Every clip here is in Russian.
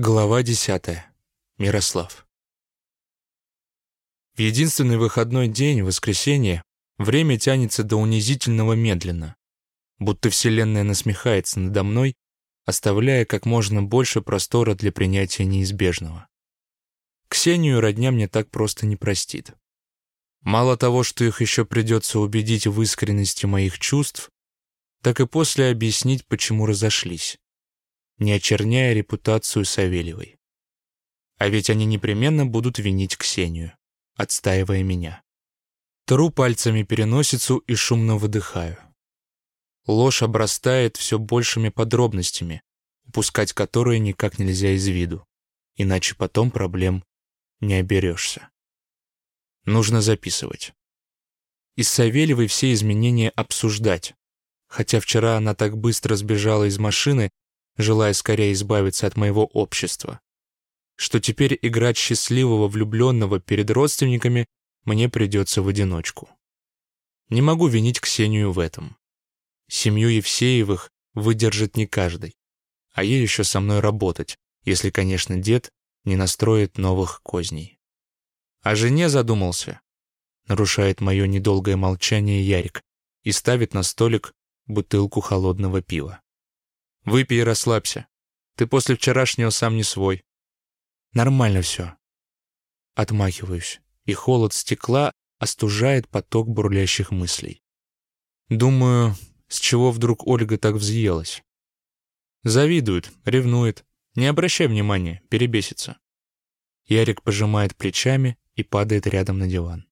Глава десятая. Мирослав. В единственный выходной день, воскресенье, время тянется до унизительного медленно, будто Вселенная насмехается надо мной, оставляя как можно больше простора для принятия неизбежного. Ксению родня мне так просто не простит. Мало того, что их еще придется убедить в искренности моих чувств, так и после объяснить, почему разошлись не очерняя репутацию Савельевой. А ведь они непременно будут винить Ксению, отстаивая меня. Тру пальцами переносицу и шумно выдыхаю. Ложь обрастает все большими подробностями, упускать которые никак нельзя из виду, иначе потом проблем не оберешься. Нужно записывать. И с Савельевой все изменения обсуждать, хотя вчера она так быстро сбежала из машины, желая скорее избавиться от моего общества, что теперь играть счастливого влюбленного перед родственниками мне придется в одиночку. Не могу винить Ксению в этом. Семью Евсеевых выдержит не каждый, а ей еще со мной работать, если, конечно, дед не настроит новых козней. О жене задумался, нарушает мое недолгое молчание Ярик и ставит на столик бутылку холодного пива. Выпей и расслабься. Ты после вчерашнего сам не свой. Нормально все. Отмахиваюсь, и холод стекла остужает поток бурлящих мыслей. Думаю, с чего вдруг Ольга так взъелась? Завидует, ревнует. Не обращай внимания, перебесится. Ярик пожимает плечами и падает рядом на диван.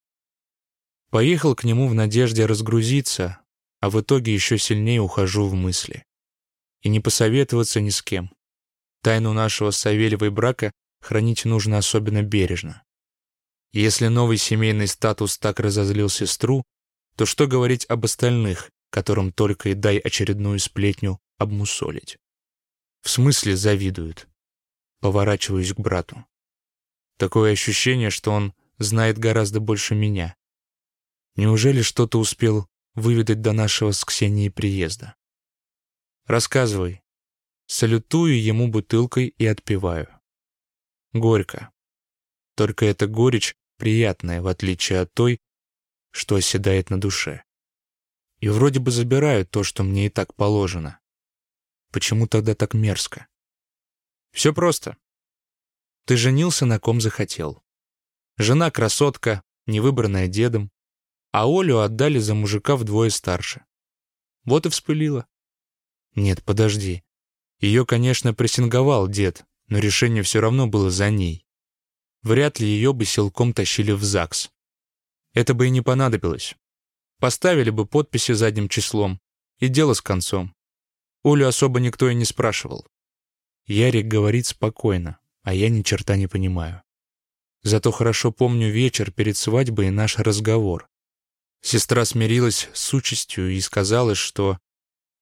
Поехал к нему в надежде разгрузиться, а в итоге еще сильнее ухожу в мысли и не посоветоваться ни с кем. Тайну нашего с Савельевой брака хранить нужно особенно бережно. Если новый семейный статус так разозлил сестру, то что говорить об остальных, которым только и дай очередную сплетню обмусолить? В смысле завидуют? Поворачиваюсь к брату. Такое ощущение, что он знает гораздо больше меня. Неужели что-то успел выведать до нашего с Ксенией приезда? Рассказывай. Салютую ему бутылкой и отпиваю. Горько. Только эта горечь приятная, в отличие от той, что оседает на душе. И вроде бы забираю то, что мне и так положено. Почему тогда так мерзко? Все просто. Ты женился на ком захотел. Жена красотка, невыбранная дедом, а Олю отдали за мужика вдвое старше. Вот и вспылила. Нет, подожди. Ее, конечно, прессинговал дед, но решение все равно было за ней. Вряд ли ее бы силком тащили в ЗАГС. Это бы и не понадобилось. Поставили бы подписи задним числом, и дело с концом. Олю особо никто и не спрашивал. Ярик говорит спокойно, а я ни черта не понимаю. Зато хорошо помню вечер перед свадьбой и наш разговор. Сестра смирилась с участью и сказала, что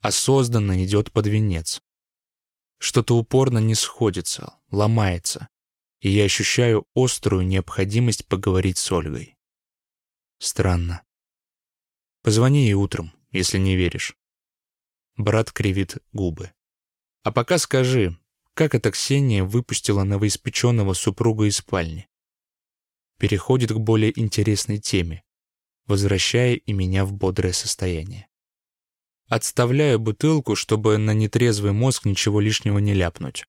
осознанно идет под венец. Что-то упорно не сходится, ломается, и я ощущаю острую необходимость поговорить с Ольгой. Странно. Позвони ей утром, если не веришь. Брат кривит губы. А пока скажи, как эта Ксения выпустила новоиспеченного супруга из спальни? Переходит к более интересной теме, возвращая и меня в бодрое состояние. Отставляю бутылку, чтобы на нетрезвый мозг ничего лишнего не ляпнуть.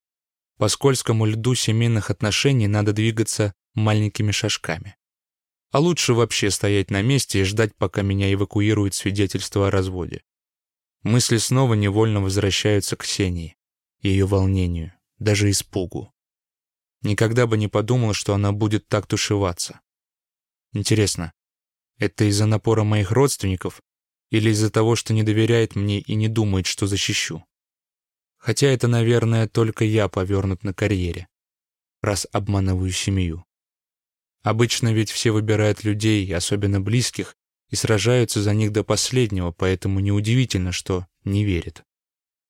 По скользкому льду семейных отношений надо двигаться маленькими шажками. А лучше вообще стоять на месте и ждать, пока меня эвакуируют свидетельство о разводе. Мысли снова невольно возвращаются к Ксении, ее волнению, даже испугу. Никогда бы не подумал, что она будет так тушеваться. Интересно, это из-за напора моих родственников или из-за того, что не доверяет мне и не думает, что защищу. Хотя это, наверное, только я повернут на карьере, раз обманываю семью. Обычно ведь все выбирают людей, особенно близких, и сражаются за них до последнего, поэтому неудивительно, что не верит.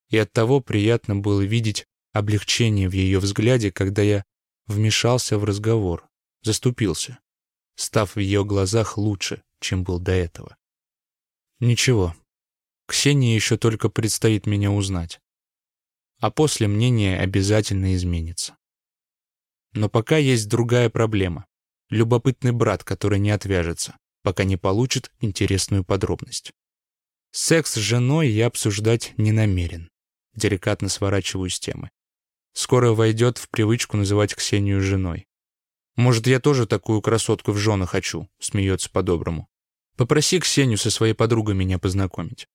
И оттого приятно было видеть облегчение в ее взгляде, когда я вмешался в разговор, заступился, став в ее глазах лучше, чем был до этого. Ничего. Ксении еще только предстоит меня узнать. А после мнение обязательно изменится. Но пока есть другая проблема. Любопытный брат, который не отвяжется, пока не получит интересную подробность. Секс с женой я обсуждать не намерен. Деликатно сворачиваю с темы. Скоро войдет в привычку называть Ксению женой. Может, я тоже такую красотку в жены хочу, смеется по-доброму. Попроси Ксению со своей подругой меня познакомить.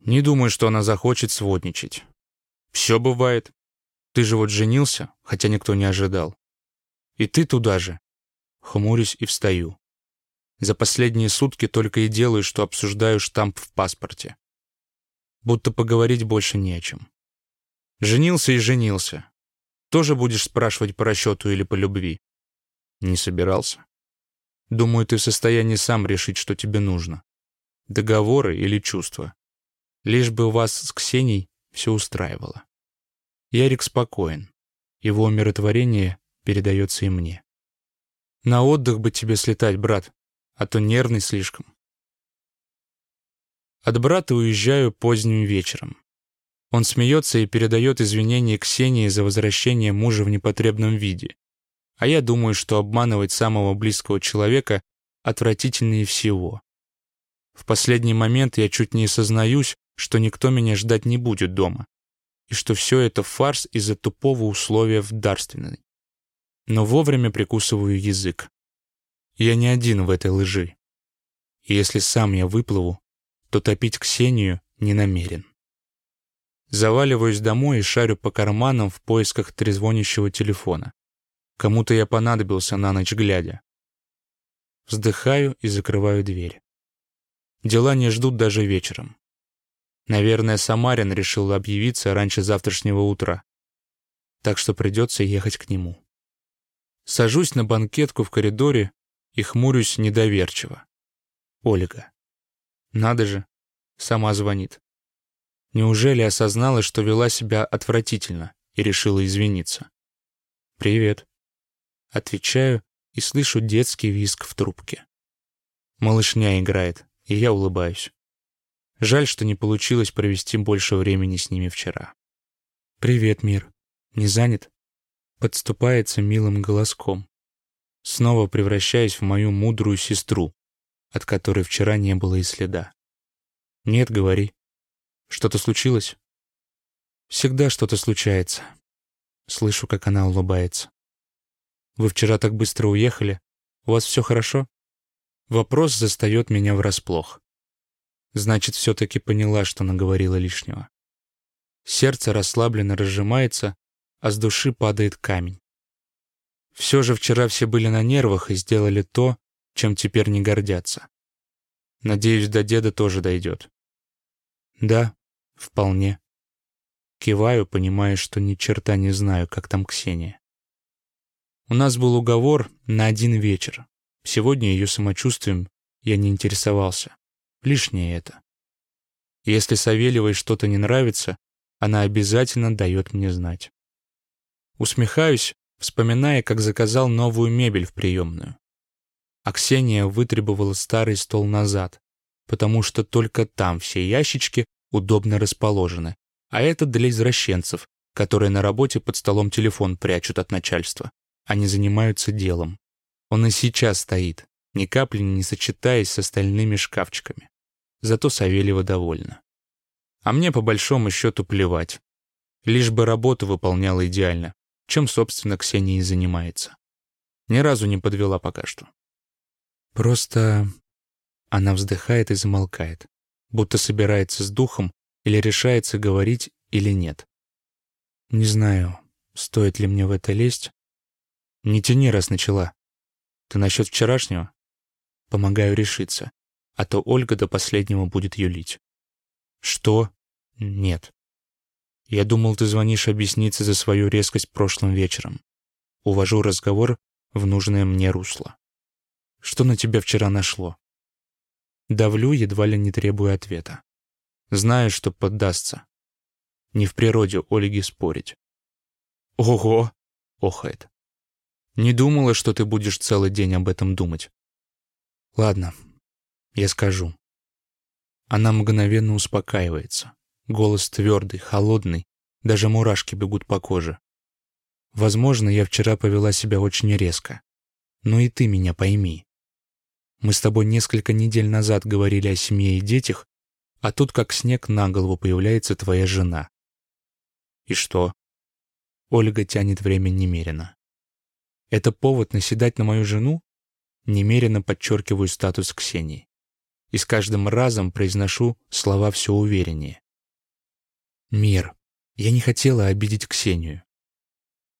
Не думаю, что она захочет сводничать. Все бывает. Ты же вот женился, хотя никто не ожидал. И ты туда же. Хмурюсь и встаю. За последние сутки только и делаю, что обсуждаю штамп в паспорте. Будто поговорить больше не о чем. Женился и женился. Тоже будешь спрашивать по расчету или по любви? Не собирался. Думаю, ты в состоянии сам решить, что тебе нужно. Договоры или чувства. Лишь бы вас с Ксенией все устраивало. Ярик спокоен. Его умиротворение передается и мне. На отдых бы тебе слетать, брат, а то нервный слишком. От брата уезжаю поздним вечером. Он смеется и передает извинения Ксении за возвращение мужа в непотребном виде. А я думаю, что обманывать самого близкого человека отвратительнее всего. В последний момент я чуть не сознаюсь, что никто меня ждать не будет дома, и что все это фарс из-за тупого условия в дарственной. Но вовремя прикусываю язык. Я не один в этой лжи. И если сам я выплыву, то топить Ксению не намерен. Заваливаюсь домой и шарю по карманам в поисках трезвонящего телефона. Кому-то я понадобился на ночь глядя. Вздыхаю и закрываю дверь. Дела не ждут даже вечером. Наверное, Самарин решил объявиться раньше завтрашнего утра. Так что придется ехать к нему. Сажусь на банкетку в коридоре и хмурюсь недоверчиво. Ольга. Надо же, сама звонит. Неужели осознала, что вела себя отвратительно и решила извиниться? «Привет». Отвечаю и слышу детский визг в трубке. Малышня играет, и я улыбаюсь. Жаль, что не получилось провести больше времени с ними вчера. «Привет, мир. Не занят?» Подступается милым голоском. Снова превращаясь в мою мудрую сестру, от которой вчера не было и следа. «Нет, говори. Что-то случилось?» «Всегда что-то случается». Слышу, как она улыбается. Вы вчера так быстро уехали. У вас все хорошо?» Вопрос застает меня врасплох. Значит, все-таки поняла, что наговорила лишнего. Сердце расслабленно разжимается, а с души падает камень. Все же вчера все были на нервах и сделали то, чем теперь не гордятся. Надеюсь, до деда тоже дойдет. Да, вполне. Киваю, понимая, что ни черта не знаю, как там Ксения. У нас был уговор на один вечер. Сегодня ее самочувствием я не интересовался. Лишнее это. Если Савельевой что-то не нравится, она обязательно дает мне знать. Усмехаюсь, вспоминая, как заказал новую мебель в приемную. А вытребовала старый стол назад, потому что только там все ящички удобно расположены, а это для извращенцев, которые на работе под столом телефон прячут от начальства. Они занимаются делом. Он и сейчас стоит, ни капли не сочетаясь с остальными шкафчиками. Зато Савельева довольна. А мне по большому счету плевать. Лишь бы работу выполняла идеально, чем, собственно, Ксения и занимается. Ни разу не подвела пока что. Просто она вздыхает и замолкает, будто собирается с духом или решается говорить или нет. Не знаю, стоит ли мне в это лезть, не тяни, раз начала. Ты насчет вчерашнего? Помогаю решиться, а то Ольга до последнего будет юлить. Что? Нет. Я думал, ты звонишь объясниться за свою резкость прошлым вечером. Увожу разговор в нужное мне русло. Что на тебя вчера нашло? Давлю, едва ли не требуя ответа. Знаю, что поддастся. Не в природе Ольги спорить. «Ого!» — охает. Не думала, что ты будешь целый день об этом думать. Ладно, я скажу. Она мгновенно успокаивается. Голос твердый, холодный, даже мурашки бегут по коже. Возможно, я вчера повела себя очень резко. Но и ты меня пойми. Мы с тобой несколько недель назад говорили о семье и детях, а тут как снег на голову появляется твоя жена. И что? Ольга тянет время немерено. Это повод наседать на мою жену? Немерено подчеркиваю статус Ксении. И с каждым разом произношу слова все увереннее. Мир, я не хотела обидеть Ксению.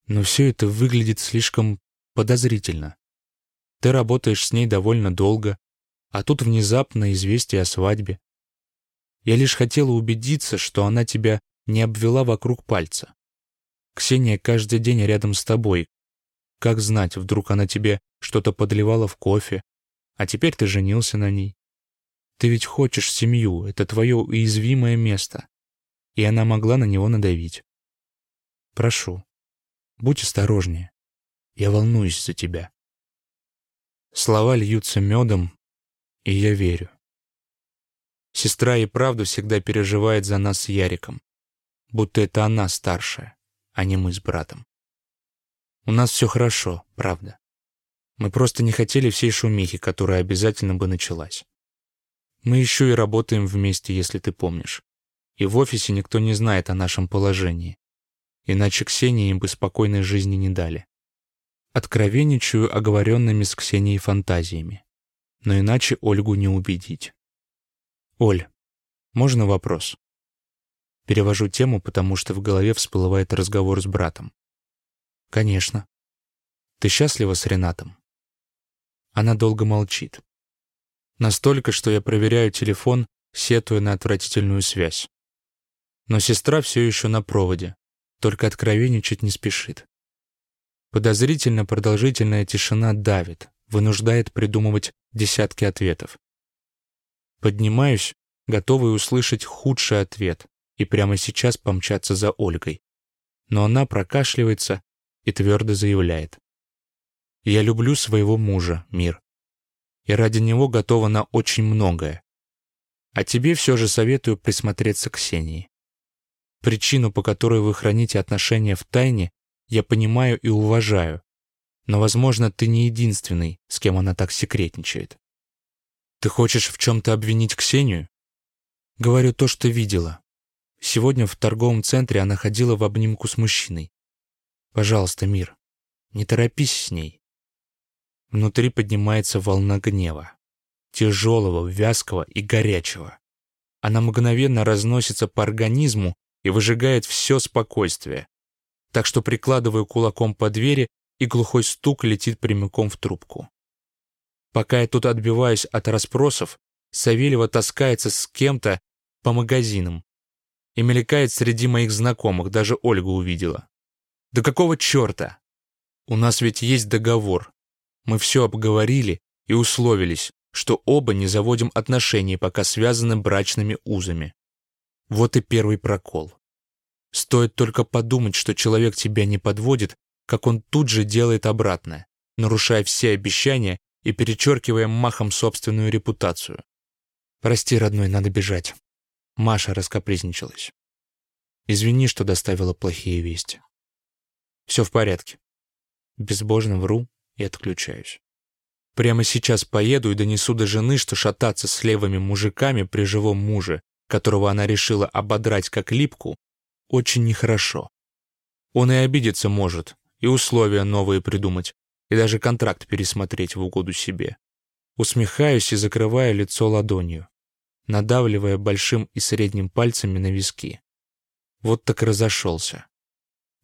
Но все это выглядит слишком подозрительно. Ты работаешь с ней довольно долго, а тут внезапно известие о свадьбе. Я лишь хотела убедиться, что она тебя не обвела вокруг пальца. Ксения каждый день рядом с тобой. Как знать, вдруг она тебе что-то подливала в кофе, а теперь ты женился на ней. Ты ведь хочешь семью, это твое уязвимое место. И она могла на него надавить. Прошу, будь осторожнее. Я волнуюсь за тебя. Слова льются медом, и я верю. Сестра и правду всегда переживает за нас с Яриком. Будто это она старшая, а не мы с братом. У нас все хорошо, правда. Мы просто не хотели всей шумихи, которая обязательно бы началась. Мы еще и работаем вместе, если ты помнишь. И в офисе никто не знает о нашем положении. Иначе Ксении им бы спокойной жизни не дали. Откровенничаю оговоренными с Ксенией фантазиями. Но иначе Ольгу не убедить. «Оль, можно вопрос?» Перевожу тему, потому что в голове всплывает разговор с братом. «Конечно. Ты счастлива с Ренатом?» Она долго молчит. Настолько, что я проверяю телефон, сетуя на отвратительную связь. Но сестра все еще на проводе, только откровенничать не спешит. Подозрительно продолжительная тишина давит, вынуждает придумывать десятки ответов. Поднимаюсь, готовый услышать худший ответ и прямо сейчас помчаться за Ольгой. Но она прокашливается и твердо заявляет. «Я люблю своего мужа, Мир. И ради него готова на очень многое. А тебе все же советую присмотреться к Ксении. Причину, по которой вы храните отношения в тайне, я понимаю и уважаю. Но, возможно, ты не единственный, с кем она так секретничает. Ты хочешь в чем-то обвинить Ксению? Говорю то, что видела. Сегодня в торговом центре она ходила в обнимку с мужчиной. Пожалуйста, мир, не торопись с ней. Внутри поднимается волна гнева. Тяжелого, вязкого и горячего. Она мгновенно разносится по организму и выжигает все спокойствие. Так что прикладываю кулаком по двери, и глухой стук летит прямиком в трубку. Пока я тут отбиваюсь от расспросов, Савельева таскается с кем-то по магазинам и мелькает среди моих знакомых, даже Ольга увидела. Да какого черта? У нас ведь есть договор. Мы все обговорили и условились, что оба не заводим отношений, пока связаны брачными узами. Вот и первый прокол. Стоит только подумать, что человек тебя не подводит, как он тут же делает обратное, нарушая все обещания и перечеркивая махом собственную репутацию. «Прости, родной, надо бежать». Маша раскопризничалась. «Извини, что доставила плохие вести». «Все в порядке». Безбожно вру и отключаюсь. Прямо сейчас поеду и донесу до жены, что шататься с левыми мужиками при живом муже, которого она решила ободрать как липку, очень нехорошо. Он и обидеться может, и условия новые придумать, и даже контракт пересмотреть в угоду себе. Усмехаюсь и закрываю лицо ладонью, надавливая большим и средним пальцами на виски. Вот так разошелся.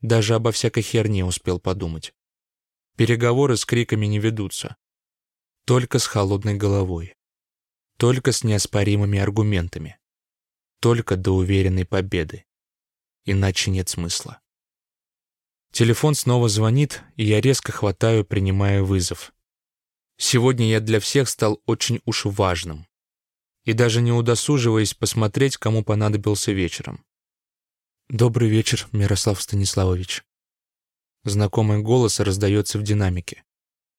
Даже обо всякой херне успел подумать. Переговоры с криками не ведутся. Только с холодной головой. Только с неоспоримыми аргументами. Только до уверенной победы. Иначе нет смысла. Телефон снова звонит, и я резко хватаю, принимая вызов. Сегодня я для всех стал очень уж важным. И даже не удосуживаясь посмотреть, кому понадобился вечером. «Добрый вечер, Мирослав Станиславович». Знакомый голос раздается в динамике.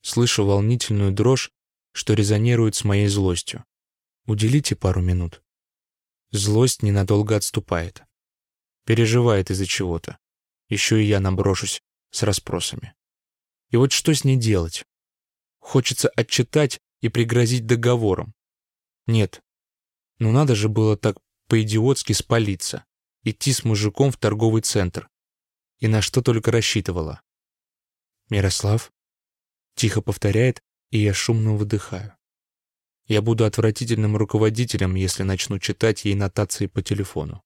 Слышу волнительную дрожь, что резонирует с моей злостью. Уделите пару минут. Злость ненадолго отступает. Переживает из-за чего-то. Еще и я наброшусь с расспросами. И вот что с ней делать? Хочется отчитать и пригрозить договором. Нет, ну надо же было так по-идиотски спалиться, идти с мужиком в торговый центр. И на что только рассчитывала. «Мирослав?» Тихо повторяет, и я шумно выдыхаю. Я буду отвратительным руководителем, если начну читать ей нотации по телефону.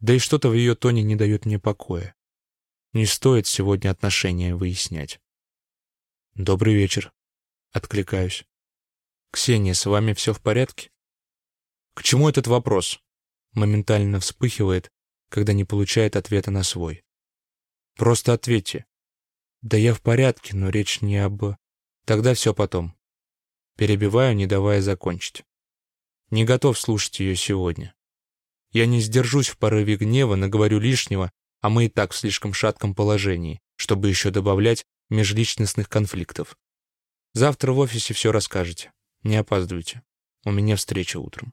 Да и что-то в ее тоне не дает мне покоя. Не стоит сегодня отношения выяснять. «Добрый вечер», — откликаюсь. «Ксения, с вами все в порядке?» «К чему этот вопрос?» Моментально вспыхивает, когда не получает ответа на свой. «Просто ответьте». «Да я в порядке, но речь не об...» «Тогда все потом». Перебиваю, не давая закончить. Не готов слушать ее сегодня. Я не сдержусь в порыве гнева, наговорю лишнего, а мы и так в слишком шатком положении, чтобы еще добавлять межличностных конфликтов. Завтра в офисе все расскажете. Не опаздывайте. У меня встреча утром.